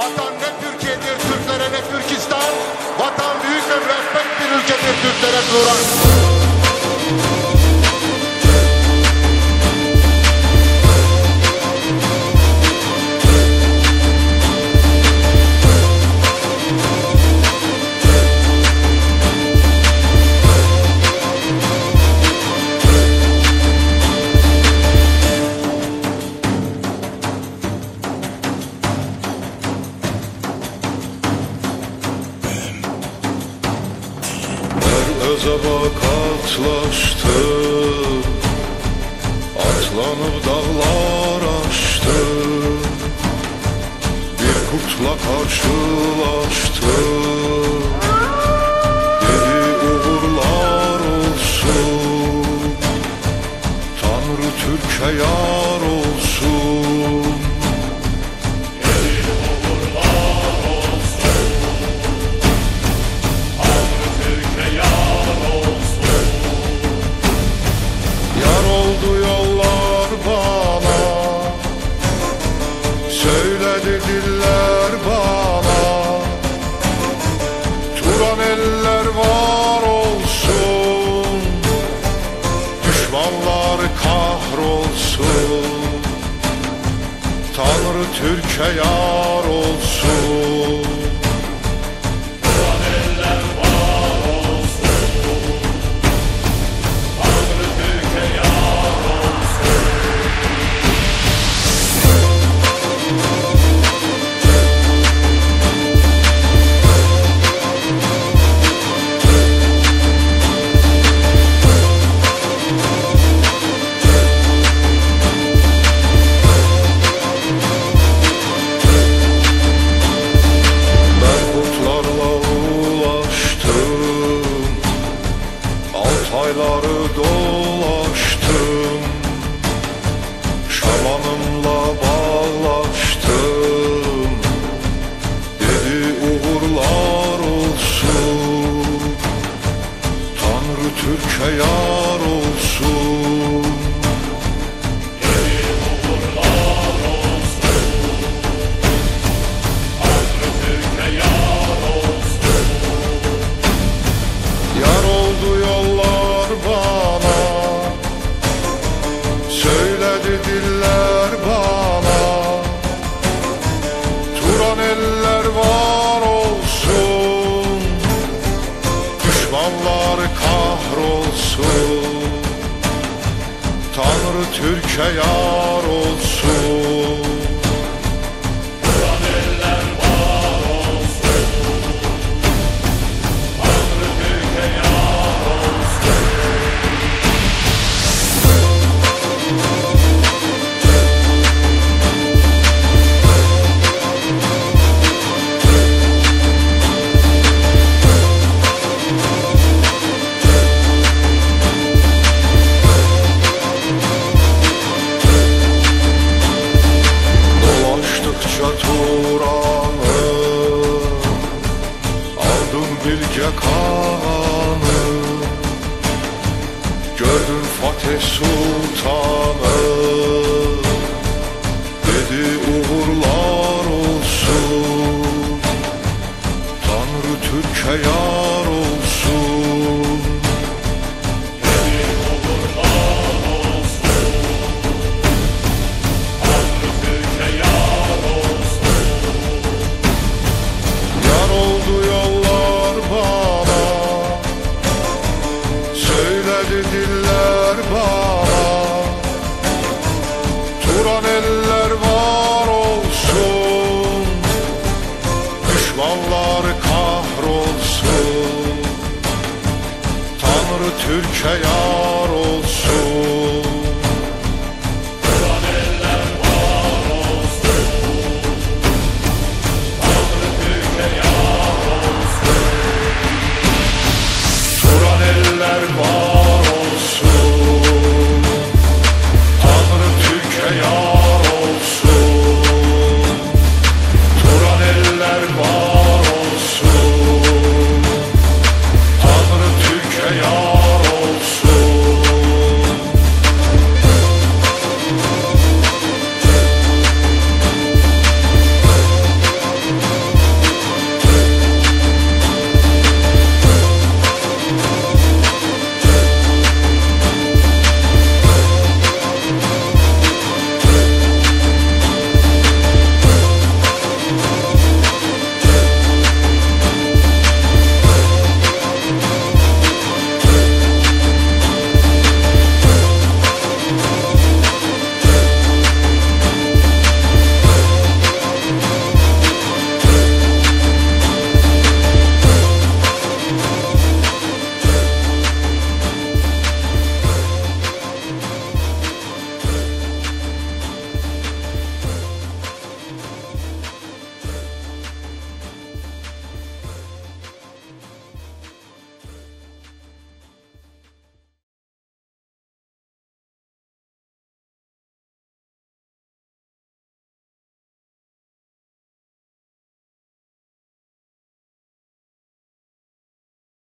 Vatan ne Türkiye'dir, Türklere ne Türkistan. Vatan büyük ve müebbet bir ülkedir, Türklere Turan. Her özaba katlaştım Atlanıp dağlar aştım Bir kurtla karşılaştım Dedi uğurlar olsun. Tanrı Türk'e yar olsun kahrolsun Tanrı Türkiye yar olsun ayları doğ kahrolsun Tanrı Türk'e yar olsun Sultan'ı Dedi uğurlar olsun. Tanrı Türk'e Tanrı Türkiye yar olsun.